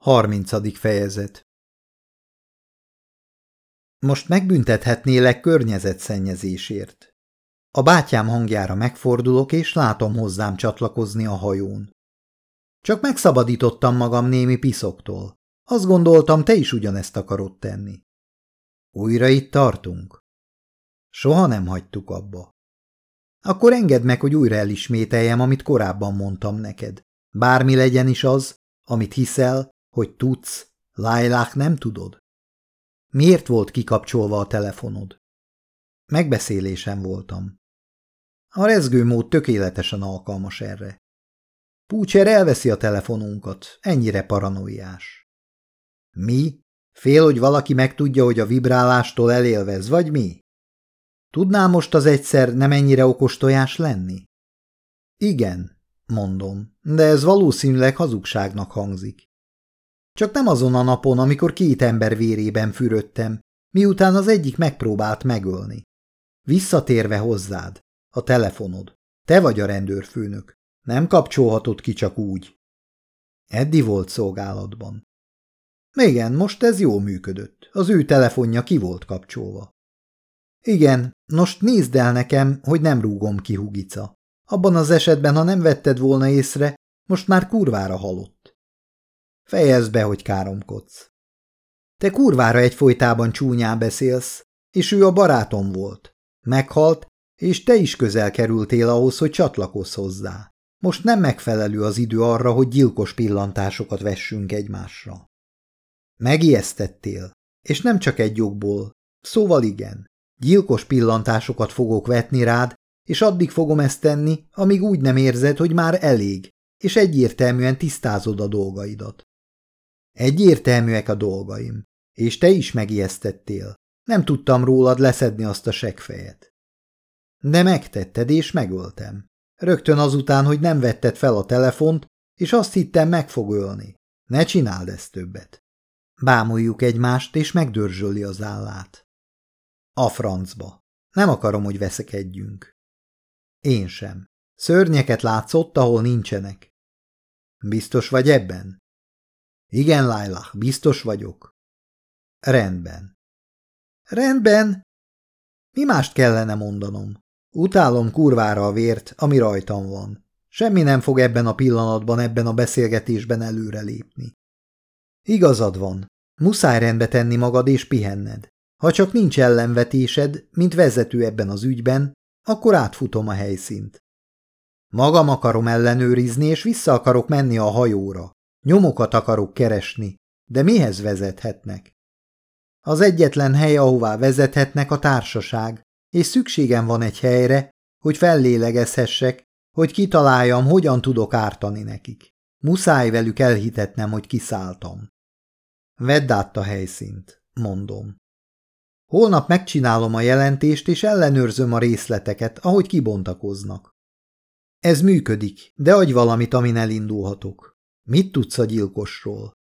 Harmincadik fejezet Most megbüntethetnélek környezetszennyezésért. A bátyám hangjára megfordulok, és látom hozzám csatlakozni a hajón. Csak megszabadítottam magam némi piszoktól. Azt gondoltam, te is ugyanezt akarod tenni. Újra itt tartunk? Soha nem hagytuk abba. Akkor engedd meg, hogy újra elismételjem, amit korábban mondtam neked. Bármi legyen is az, amit hiszel, hogy tudsz, Lailák nem tudod? Miért volt kikapcsolva a telefonod? Megbeszélésen voltam. A rezgőmód tökéletesen alkalmas erre. Púcser elveszi a telefonunkat, ennyire paranoiás. Mi? Fél, hogy valaki megtudja, hogy a vibrálástól elélvez, vagy mi? Tudnál most az egyszer nem ennyire okos tojás lenni? Igen, mondom, de ez valószínűleg hazugságnak hangzik. Csak nem azon a napon, amikor két ember vérében fürödtem, miután az egyik megpróbált megölni. Visszatérve hozzád, a telefonod. Te vagy a rendőrfőnök. Nem kapcsolhatod ki csak úgy. Eddi volt szolgálatban. Igen, most ez jól működött. Az ő telefonja ki volt kapcsolva. Igen, most nézd el nekem, hogy nem rúgom ki Hugica. Abban az esetben, ha nem vetted volna észre, most már kurvára halott. Fejezd be, hogy káromkodsz. Te kurvára egyfolytában csúnyán beszélsz, és ő a barátom volt. Meghalt, és te is közel kerültél ahhoz, hogy csatlakozz hozzá. Most nem megfelelő az idő arra, hogy gyilkos pillantásokat vessünk egymásra. Megijesztettél, és nem csak egy jogból, szóval igen. Gyilkos pillantásokat fogok vetni rád, és addig fogom ezt tenni, amíg úgy nem érzed, hogy már elég, és egyértelműen tisztázod a dolgaidat. Egyértelműek a dolgaim, és te is megijesztettél. Nem tudtam rólad leszedni azt a segfejet. De megtetted, és megöltem. Rögtön azután, hogy nem vetted fel a telefont, és azt hittem meg fog ölni. Ne csináld ezt többet. Bámuljuk egymást, és megdörzsöli az állát. A francba. Nem akarom, hogy veszekedjünk. Én sem. Szörnyeket látsz ott, ahol nincsenek. Biztos vagy ebben? Igen, Lailah, biztos vagyok. Rendben. Rendben? Mi mást kellene mondanom? Utálom kurvára a vért, ami rajtam van. Semmi nem fog ebben a pillanatban, ebben a beszélgetésben előrelépni. Igazad van. Muszáj rendbe tenni magad és pihenned. Ha csak nincs ellenvetésed, mint vezető ebben az ügyben, akkor átfutom a helyszínt. Magam akarom ellenőrizni, és vissza akarok menni a hajóra. Nyomokat akarok keresni, de mihez vezethetnek? Az egyetlen hely, ahová vezethetnek a társaság, és szükségem van egy helyre, hogy fellélegezhessek, hogy kitaláljam, hogyan tudok ártani nekik. Muszáj velük elhitetnem, hogy kiszálltam. Vedd át a helyszínt, mondom. Holnap megcsinálom a jelentést, és ellenőrzöm a részleteket, ahogy kibontakoznak. Ez működik, de adj valamit, amin elindulhatok. Mit tudsz a gyilkosról?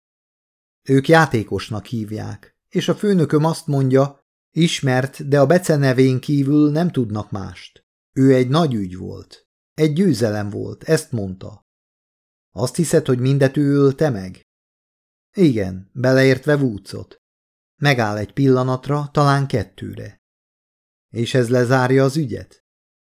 Ők játékosnak hívják, és a főnököm azt mondja, ismert, de a becenevén kívül nem tudnak mást. Ő egy nagy ügy volt. Egy győzelem volt, ezt mondta. Azt hiszed, hogy mindet ő ölte meg? Igen, beleértve Woodsot. Megáll egy pillanatra, talán kettőre. És ez lezárja az ügyet?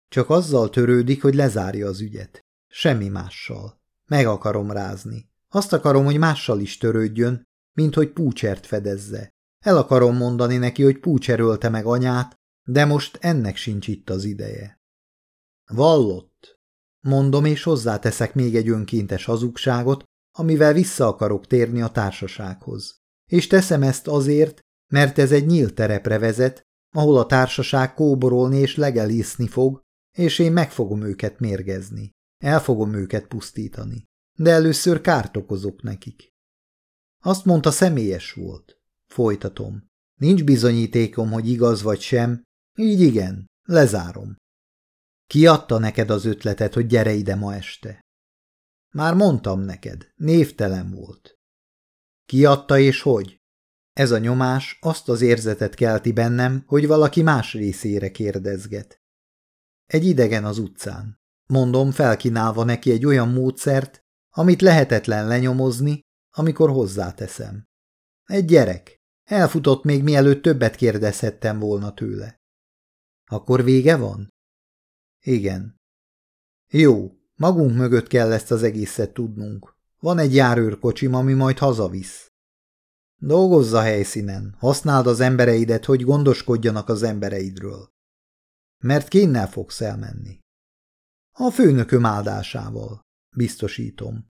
Csak azzal törődik, hogy lezárja az ügyet. Semmi mással. Meg akarom rázni. Azt akarom, hogy mással is törődjön, mint hogy púcsert fedezze. El akarom mondani neki, hogy púcserölte meg anyát, de most ennek sincs itt az ideje. Vallott. Mondom, és hozzáteszek még egy önkéntes hazugságot, amivel vissza akarok térni a társasághoz. És teszem ezt azért, mert ez egy nyílt terepre vezet, ahol a társaság kóborolni és legelészni fog, és én meg fogom őket mérgezni. El fogom őket pusztítani. De először kárt okozok nekik. Azt mondta, személyes volt. Folytatom. Nincs bizonyítékom, hogy igaz vagy sem, így igen, lezárom. Ki adta neked az ötletet, hogy gyere ide ma este? Már mondtam neked, névtelen volt. Ki adta és hogy? Ez a nyomás azt az érzetet kelti bennem, hogy valaki más részére kérdezget. Egy idegen az utcán. Mondom, felkínálva neki egy olyan módszert, amit lehetetlen lenyomozni, amikor hozzáteszem. Egy gyerek. Elfutott még mielőtt többet kérdezhettem volna tőle. Akkor vége van? Igen. Jó, magunk mögött kell ezt az egészet tudnunk. Van egy járőrkocsim, ami majd hazavisz. Dolgozz a helyszínen, használd az embereidet, hogy gondoskodjanak az embereidről. Mert kénnel fogsz elmenni. A főnököm áldásával, biztosítom.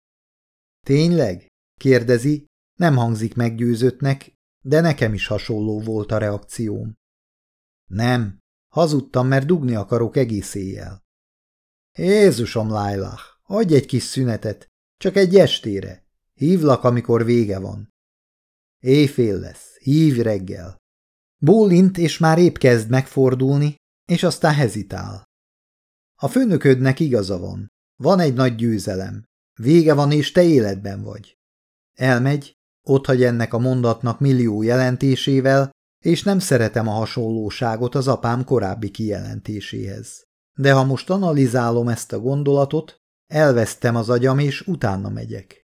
Tényleg? kérdezi, nem hangzik meggyőzöttnek, de nekem is hasonló volt a reakcióm. Nem, hazudtam, mert dugni akarok egész éjjel. Jézusom, Lailah, adj egy kis szünetet, csak egy estére. Hívlak, amikor vége van. Éjfél lesz, hívj reggel. Bólint, és már épp kezd megfordulni, és aztán hezitál. A főnöködnek igaza van. Van egy nagy győzelem. Vége van, és te életben vagy. Elmegy, hagy ennek a mondatnak millió jelentésével, és nem szeretem a hasonlóságot az apám korábbi kijelentéséhez. De ha most analizálom ezt a gondolatot, elvesztem az agyam, és utána megyek.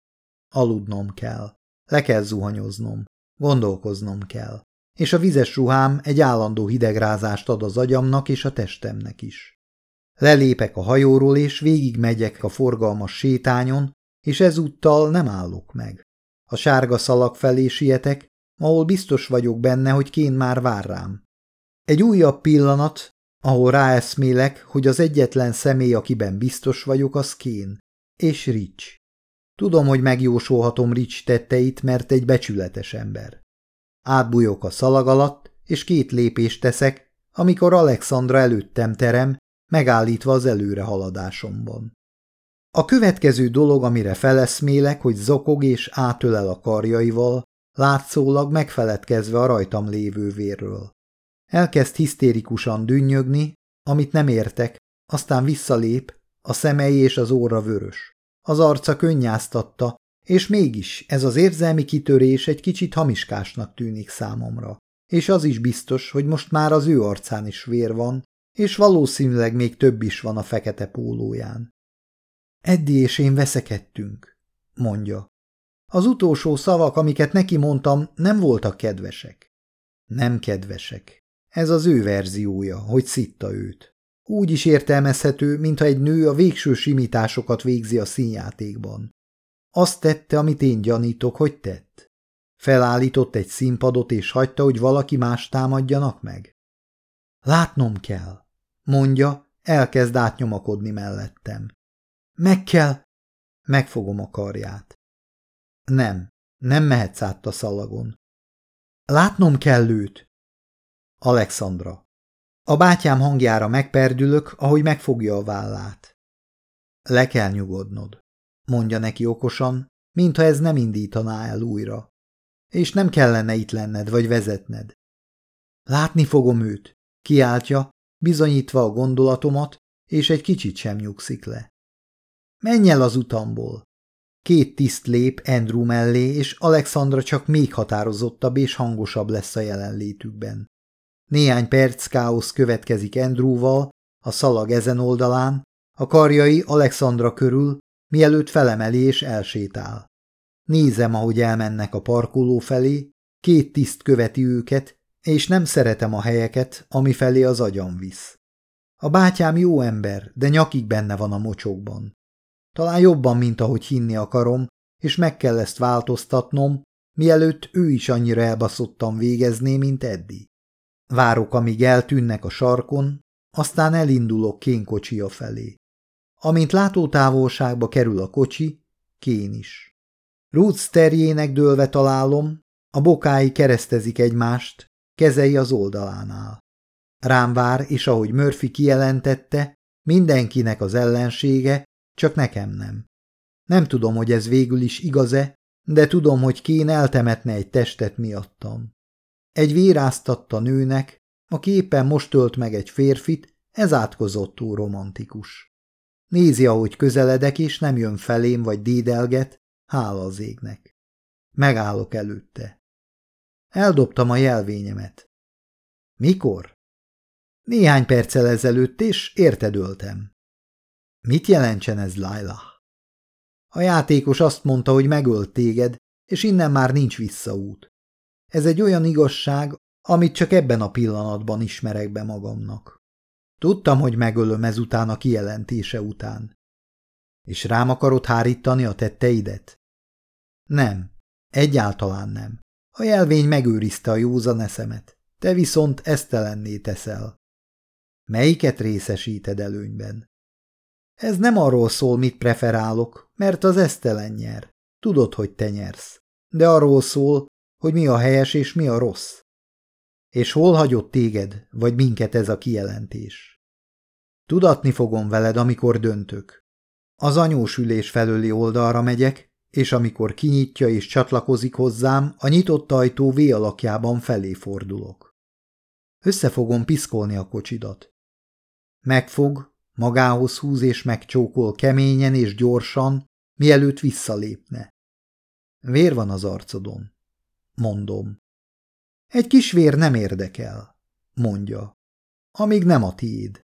Aludnom kell. Le kell zuhanyoznom. Gondolkoznom kell. És a vizes ruhám egy állandó hidegrázást ad az agyamnak és a testemnek is. Lelépek a hajóról, és végig megyek a forgalmas sétányon, és ezúttal nem állok meg. A sárga szalag felé sietek, ahol biztos vagyok benne, hogy Kén már vár rám. Egy újabb pillanat, ahol ráeszmélek, hogy az egyetlen személy, akiben biztos vagyok, az Kén, és Rich. Tudom, hogy megjósolhatom Rich tetteit, mert egy becsületes ember. Átbújok a szalag alatt, és két lépést teszek, amikor Alexandra előttem terem, megállítva az előre haladásomban. A következő dolog, amire feleszmélek, hogy zokog és átölel a karjaival, látszólag megfeledkezve a rajtam lévő vérről. Elkezd hisztérikusan dünnyögni, amit nem értek, aztán visszalép, a szemei és az óra vörös. Az arca könnyáztatta, és mégis ez az érzelmi kitörés egy kicsit hamiskásnak tűnik számomra. És az is biztos, hogy most már az ő arcán is vér van, és valószínűleg még több is van a fekete pólóján. Eddi és én veszekedtünk, mondja. Az utolsó szavak, amiket neki mondtam, nem voltak kedvesek. Nem kedvesek. Ez az ő verziója, hogy szitta őt. Úgy is értelmezhető, mintha egy nő a végső simításokat végzi a színjátékban. Azt tette, amit én gyanítok, hogy tett. Felállított egy színpadot, és hagyta, hogy valaki más támadjanak meg. Látnom kell, mondja, elkezd átnyomakodni mellettem. Meg kell. Megfogom a karját. Nem, nem mehetsz át a szalagon. Látnom kell őt. Alexandra. A bátyám hangjára megperdülök, ahogy megfogja a vállát. Le kell nyugodnod, mondja neki okosan, mintha ez nem indítaná el újra. És nem kellene itt lenned vagy vezetned. Látni fogom őt, kiáltja, bizonyítva a gondolatomat, és egy kicsit sem nyugszik le. Menj el az utamból! Két tiszt lép Andrew mellé, és Alexandra csak még határozottabb és hangosabb lesz a jelenlétükben. Néhány perc káosz következik Andrewval, a szalag ezen oldalán, a karjai Alexandra körül, mielőtt felemeli és elsétál. Nézem, ahogy elmennek a parkoló felé, két tiszt követi őket, és nem szeretem a helyeket, ami felé az agyam visz. A bátyám jó ember, de nyakig benne van a mocsokban. Talán jobban, mint ahogy hinni akarom, és meg kell ezt változtatnom, mielőtt ő is annyira elbaszottan végezné, mint Eddi. Várok, amíg eltűnnek a sarkon, aztán elindulok Kén kocsia felé. Amint látótávolságba kerül a kocsi, Kén is. Roots terjének dőlve találom, a bokái keresztezik egymást, kezei az oldalánál. Rám vár, és ahogy Murphy kijelentette, mindenkinek az ellensége, csak nekem nem. Nem tudom, hogy ez végül is igaz-e, de tudom, hogy Kén eltemetne egy testet miattam. Egy véráztatta nőnek, aki éppen most tölt meg egy férfit, ez átkozottú romantikus. Nézi, ahogy közeledek, és nem jön felém, vagy dédelget, hála az égnek. Megállok előtte. Eldobtam a jelvényemet. Mikor? Néhány perccel ezelőtt, és értedöltem. Mit jelentsen ez, Laila? A játékos azt mondta, hogy megölt téged, és innen már nincs visszaút. Ez egy olyan igazság, amit csak ebben a pillanatban ismerek be magamnak. Tudtam, hogy megölöm ezután a kijelentése után. És rám akarod hárítani a tetteidet? Nem, egyáltalán nem. A jelvény megőrizte a józan eszemet, te viszont esztelenné teszel. Melyiket részesíted előnyben? Ez nem arról szól, mit preferálok, mert az esztelen nyer. Tudod, hogy te nyersz. De arról szól, hogy mi a helyes és mi a rossz. És hol hagyott téged, vagy minket ez a kijelentés? Tudatni fogom veled, amikor döntök. Az anyós ülés felőli oldalra megyek, és amikor kinyitja és csatlakozik hozzám, a nyitott ajtó V alakjában felé fordulok. Össze fogom piszkolni a kocsidat. Megfog, magához húz és megcsókol keményen és gyorsan, mielőtt visszalépne. Vér van az arcodon, mondom. Egy kis vér nem érdekel, mondja, amíg nem a tiéd.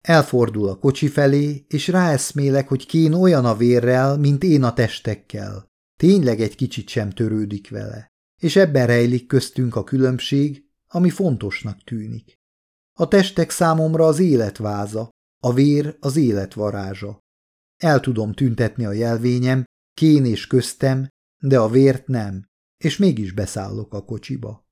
Elfordul a kocsi felé, és ráeszmélek, hogy Kén olyan a vérrel, mint én a testekkel. Tényleg egy kicsit sem törődik vele. És ebben rejlik köztünk a különbség, ami fontosnak tűnik. A testek számomra az életváza, a vér az életvarázsa. El tudom tüntetni a jelvényem, Kén és köztem, de a vért nem, és mégis beszállok a kocsiba.